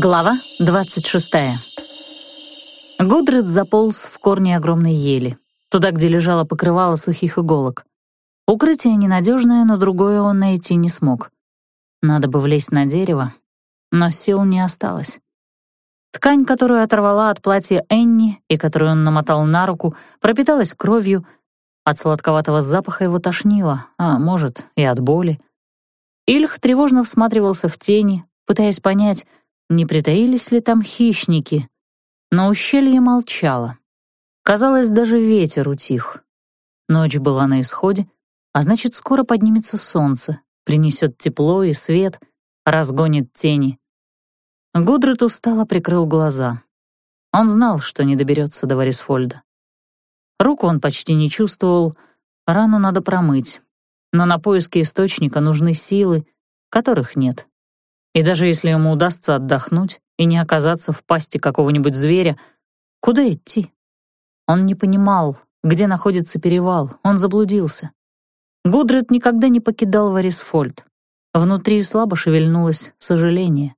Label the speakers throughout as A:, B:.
A: Глава 26. Гудрид заполз в корни огромной ели, туда, где лежало покрывало сухих иголок. Укрытие ненадежное, но другое он найти не смог. Надо бы влезть на дерево, но сил не осталось. Ткань, которую оторвала от платья Энни и которую он намотал на руку, пропиталась кровью. От сладковатого запаха его тошнило, а может, и от боли. Ильх тревожно всматривался в тени, пытаясь понять, не притаились ли там хищники, но ущелье молчало. Казалось, даже ветер утих. Ночь была на исходе, а значит, скоро поднимется солнце, принесет тепло и свет, разгонит тени. Гудрит устало прикрыл глаза. Он знал, что не доберется до Варисфольда. Руку он почти не чувствовал, рану надо промыть. Но на поиски источника нужны силы, которых нет. И даже если ему удастся отдохнуть и не оказаться в пасти какого-нибудь зверя, куда идти? Он не понимал, где находится перевал, он заблудился. Гудрид никогда не покидал Варисфольд. Внутри слабо шевельнулось сожаление.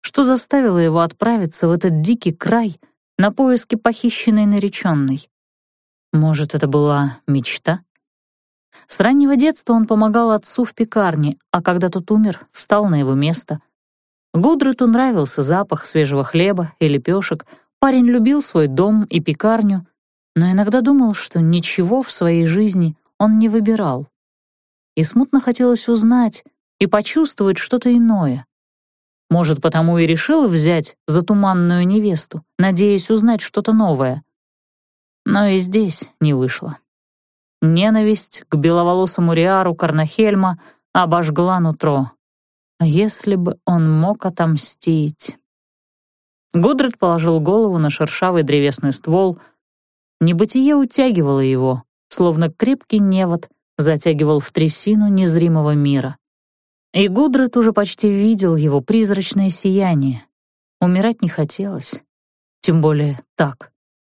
A: Что заставило его отправиться в этот дикий край на поиски похищенной нареченной? Может, это была мечта? С раннего детства он помогал отцу в пекарне, а когда тот умер, встал на его место. Гудриту нравился запах свежего хлеба и лепешек, парень любил свой дом и пекарню, но иногда думал, что ничего в своей жизни он не выбирал. И смутно хотелось узнать и почувствовать что-то иное. Может, потому и решил взять затуманную невесту, надеясь узнать что-то новое. Но и здесь не вышло. Ненависть к беловолосому Риару Карнахельма обожгла нутро. Если бы он мог отомстить. Гудрид положил голову на шершавый древесный ствол. Небытие утягивало его, словно крепкий невод затягивал в трясину незримого мира. И Гудрид уже почти видел его призрачное сияние. Умирать не хотелось. Тем более так,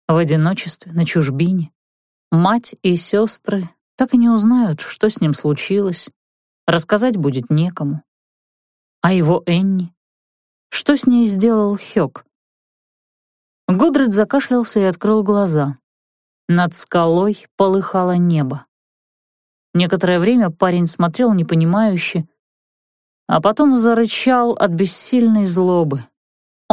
A: в одиночестве, на чужбине. Мать и сестры так и не узнают, что с ним случилось. Рассказать будет некому. А его Энни? Что с ней сделал Хёк? Гудрид закашлялся и открыл глаза. Над скалой полыхало небо. Некоторое время парень смотрел непонимающе, а потом зарычал от бессильной злобы.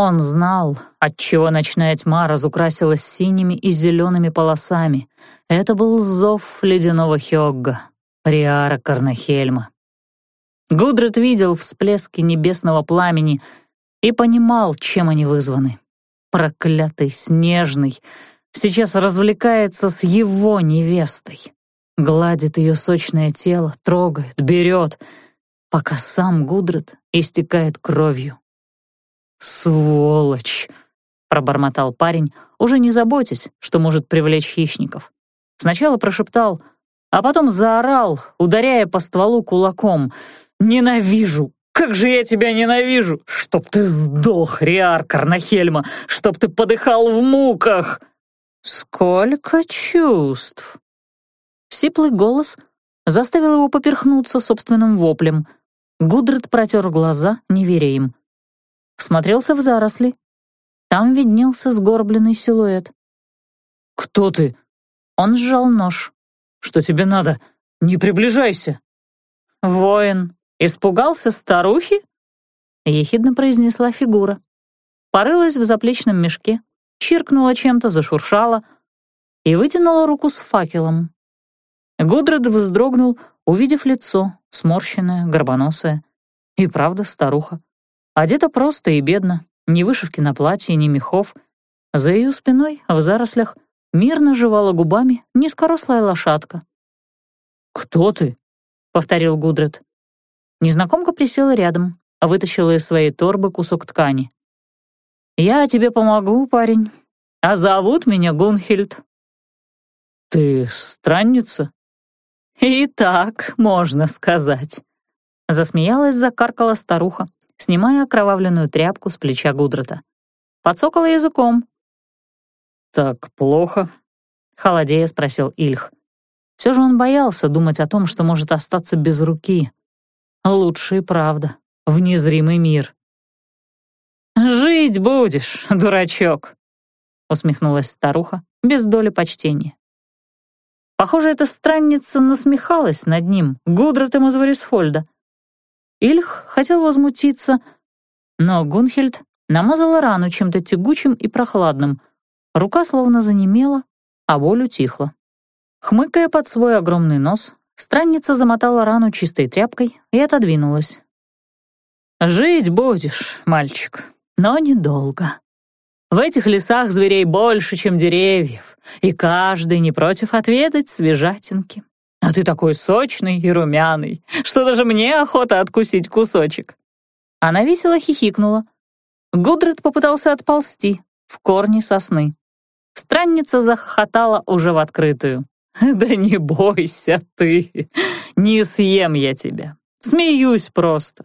A: Он знал, отчего ночная тьма разукрасилась синими и зелеными полосами. Это был зов ледяного Хёгга, Риара Карнахельма. Гудрид видел всплески небесного пламени и понимал, чем они вызваны. Проклятый Снежный сейчас развлекается с его невестой. Гладит ее сочное тело, трогает, берет, пока сам Гудрид истекает кровью. «Сволочь!» — пробормотал парень, уже не заботясь, что может привлечь хищников. Сначала прошептал, а потом заорал, ударяя по стволу кулаком. «Ненавижу! Как же я тебя ненавижу! Чтоб ты сдох, Риар Карнахельма! Чтоб ты подыхал в муках!» «Сколько чувств!» Сиплый голос заставил его поперхнуться собственным воплем. Гудрид протер глаза, не веря им всмотрелся в заросли. Там виднелся сгорбленный силуэт. «Кто ты?» Он сжал нож. «Что тебе надо? Не приближайся!» «Воин, испугался старухи?» Ехидно произнесла фигура. Порылась в заплечном мешке, чиркнула чем-то, зашуршала и вытянула руку с факелом. Гудред вздрогнул, увидев лицо, сморщенное, горбоносое. И правда старуха. Одета просто и бедно, ни вышивки на платье, ни мехов. За ее спиной, в зарослях, мирно жевала губами низкорослая лошадка. «Кто ты?» — повторил Гудред. Незнакомка присела рядом, а вытащила из своей торбы кусок ткани. «Я тебе помогу, парень, а зовут меня Гунхильд». «Ты странница?» «И так, можно сказать», — засмеялась, закаркала старуха снимая окровавленную тряпку с плеча Гудрата. Подсокала языком. «Так плохо?» — холодея спросил Ильх. Все же он боялся думать о том, что может остаться без руки. Лучше и правда, в незримый мир. «Жить будешь, дурачок», — усмехнулась старуха, без доли почтения. Похоже, эта странница насмехалась над ним, Гудратом из Варисфольда. Ильх хотел возмутиться, но Гунхельд намазала рану чем-то тягучим и прохладным. Рука словно занемела, а боль утихла. Хмыкая под свой огромный нос, странница замотала рану чистой тряпкой и отодвинулась. «Жить будешь, мальчик, но недолго. В этих лесах зверей больше, чем деревьев, и каждый не против отведать свежатинки. А ты такой сочный и румяный, что даже мне охота откусить кусочек». Она весело хихикнула. Гудред попытался отползти в корни сосны. Странница захохотала уже в открытую. «Да не бойся ты, не съем я тебя. Смеюсь просто.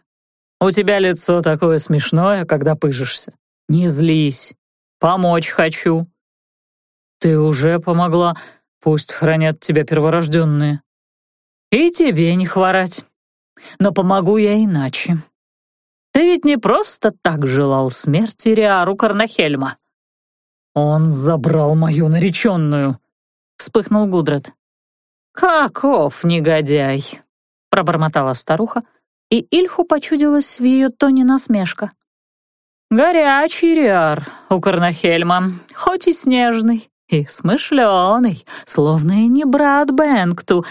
A: У тебя лицо такое смешное, когда пыжишься. Не злись, помочь хочу». «Ты уже помогла, пусть хранят тебя перворожденные». «И тебе не хворать. Но помогу я иначе. Ты ведь не просто так желал смерти Риару Карнахельма». «Он забрал мою нареченную», — вспыхнул Гудрат. «Каков негодяй!» — пробормотала старуха, и Ильху почудилась в ее тоне насмешка. «Горячий Риар у Карнахельма, хоть и снежный, и смышленый, словно и не брат Бенкту.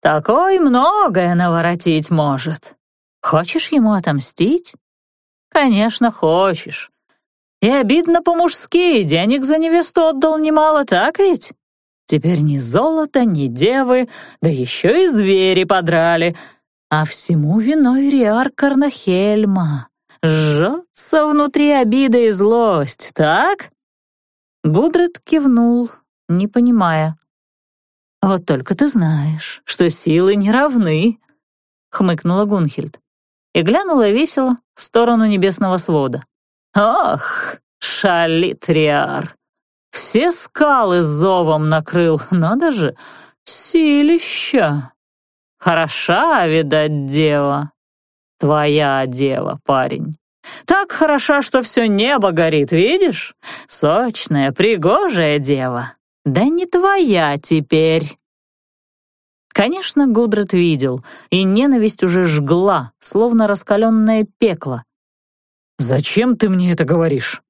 A: Такой многое наворотить может. Хочешь ему отомстить? Конечно, хочешь. И обидно по-мужски, денег за невесту отдал немало, так ведь? Теперь ни золото, ни девы, да еще и звери подрали. А всему виной Риар Карнахельма. Жжется внутри обида и злость, так? Гудред кивнул, не понимая. «Вот только ты знаешь, что силы не равны», — хмыкнула Гунхельд и глянула весело в сторону небесного свода. «Ох, шалит Риар! Все скалы зовом накрыл, надо же, силища! Хороша, видать, дева, твоя дева, парень. Так хороша, что все небо горит, видишь? Сочная, пригожая дева. Да не твоя теперь. Конечно, Гудрат видел, и ненависть уже жгла, словно раскаленное пекло. «Зачем ты мне это говоришь?»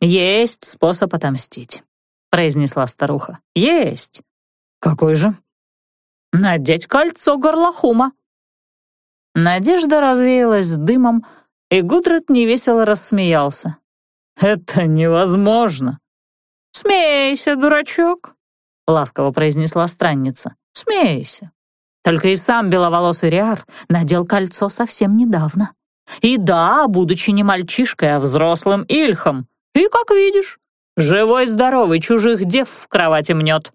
A: «Есть способ отомстить», — произнесла старуха. «Есть». «Какой же?» «Надеть кольцо горлохума». Надежда развеялась дымом, и Гудрат невесело рассмеялся. «Это невозможно!» «Смейся, дурачок!» — ласково произнесла странница. «Смейся. Только и сам беловолосый Риар надел кольцо совсем недавно. И да, будучи не мальчишкой, а взрослым Ильхом. И, как видишь, живой-здоровый чужих дев в кровати мнет».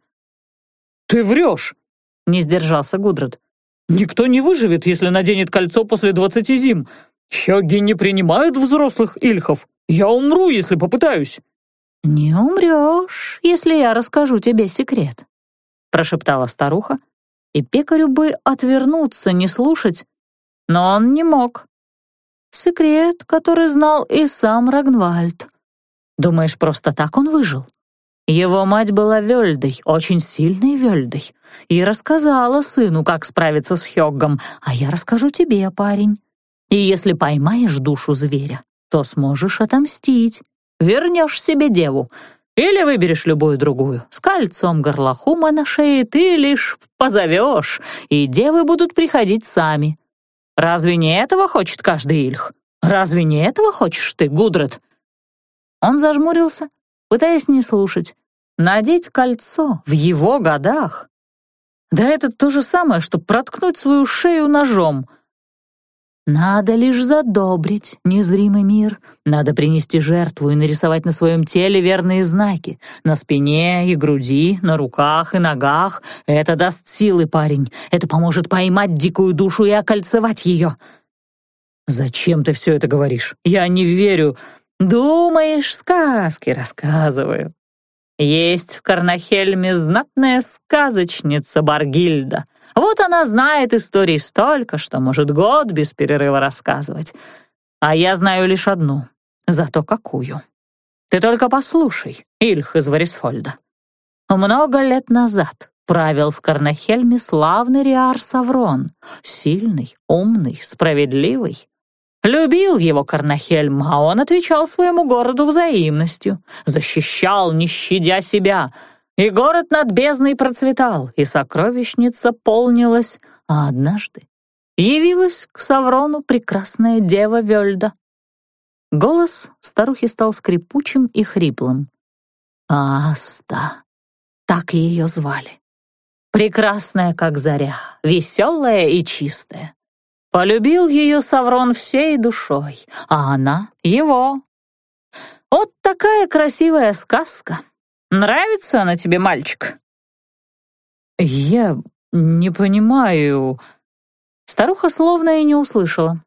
A: «Ты врешь!» — не сдержался Гудред. «Никто не выживет, если наденет кольцо после двадцати зим. Хёги не принимают взрослых ильхов. Я умру, если попытаюсь». «Не умрешь, если я расскажу тебе секрет», — прошептала старуха, и пекарю бы отвернуться, не слушать, но он не мог. Секрет, который знал и сам Рагнвальд. Думаешь, просто так он выжил? Его мать была Вельдой, очень сильной Вельдой, и рассказала сыну, как справиться с Хёггом, а я расскажу тебе, парень. И если поймаешь душу зверя, то сможешь отомстить, вернешь себе деву, или выберешь любую другую. С кольцом горлохума на шее ты лишь позовешь, и девы будут приходить сами. Разве не этого хочет каждый Ильх? Разве не этого хочешь ты, Гудред?» Он зажмурился, пытаясь не слушать. Надеть кольцо в его годах? Да это то же самое, что проткнуть свою шею ножом. Надо лишь задобрить незримый мир. Надо принести жертву и нарисовать на своем теле верные знаки. На спине и груди, на руках и ногах. Это даст силы, парень. Это поможет поймать дикую душу и окольцевать ее. «Зачем ты все это говоришь? Я не верю. Думаешь, сказки рассказываю. Есть в Карнахельме знатная сказочница Баргильда. Вот она знает историй столько, что может год без перерыва рассказывать. А я знаю лишь одну. Зато какую. Ты только послушай, Ильх из Варисфольда. Много лет назад правил в Карнахельме славный Риар Саврон, сильный, умный, справедливый. Любил его Карнахельм, а он отвечал своему городу взаимностью, защищал, не щадя себя, и город над бездной процветал, и сокровищница полнилась, а однажды явилась к Саврону прекрасная дева Вельда. Голос старухи стал скрипучим и хриплым. Аста, так ее звали. Прекрасная, как заря, веселая и чистая. Полюбил ее Саврон всей душой, а она — его. Вот такая красивая сказка. Нравится она тебе, мальчик?
B: Я не понимаю.
A: Старуха словно и не услышала.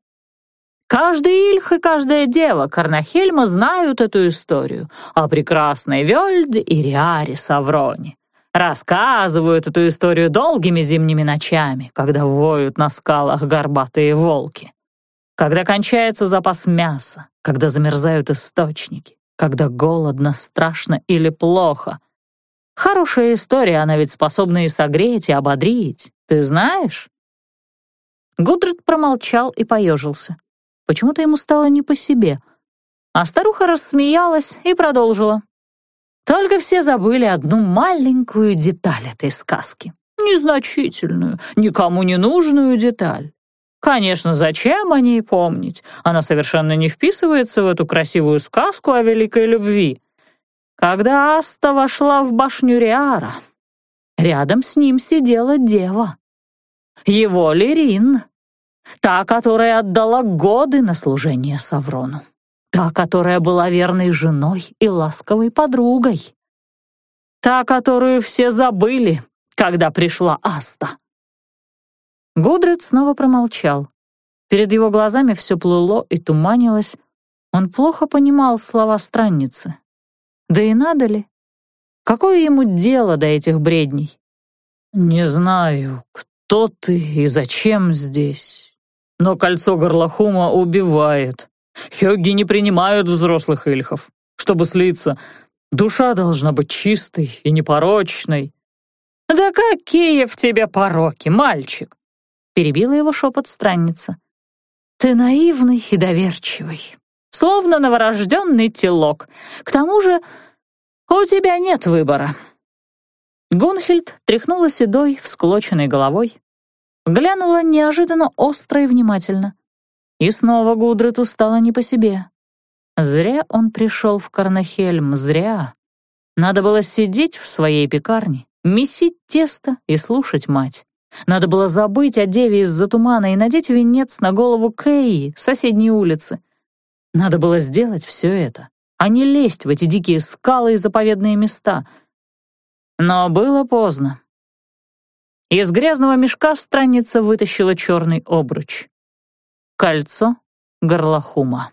A: Каждый Ильх и каждая дева Карнахельма знают эту историю о прекрасной Вельде и Риаре Савроне. Рассказывают эту историю долгими зимними ночами, когда воют на скалах горбатые волки. Когда кончается запас мяса, когда замерзают источники, когда голодно, страшно или плохо. Хорошая история, она ведь способна и согреть, и ободрить. Ты знаешь? Гудрид промолчал и поежился. Почему-то ему стало не по себе. А старуха рассмеялась и продолжила. Только все забыли одну маленькую деталь этой сказки. Незначительную, никому не нужную деталь. Конечно, зачем о ней помнить? Она совершенно не вписывается в эту красивую сказку о великой любви. Когда Аста вошла в башню Риара, рядом с ним сидела дева. Его Лерин, та, которая отдала годы на служение Саврону. Та, которая была верной женой и ласковой подругой. Та, которую все забыли, когда пришла Аста. Гудрид снова промолчал. Перед его глазами все плыло и туманилось. Он плохо понимал слова странницы. Да и надо ли? Какое ему дело до этих бредней?
B: «Не знаю, кто ты и зачем здесь, но кольцо горлохума убивает. Хёгги не принимают взрослых эльхов. Чтобы слиться, душа должна быть чистой и непорочной.
A: «Да какие в тебе пороки, мальчик!» — перебила его шепот странница. «Ты наивный и доверчивый, словно новорожденный телок. К тому же у тебя нет выбора». Гунхельд тряхнула седой, всклоченной головой, глянула неожиданно остро и внимательно. И снова Гудриту стало не по себе. Зря он пришел в Карнахельм, зря. Надо было сидеть в своей пекарне, месить тесто и слушать мать. Надо было забыть о деве из-за тумана и надеть венец на голову Кэи соседней улицы. Надо было сделать все это, а не лезть в эти дикие скалы и заповедные места. Но было поздно. Из грязного мешка странница вытащила черный обруч кольцо горлохума.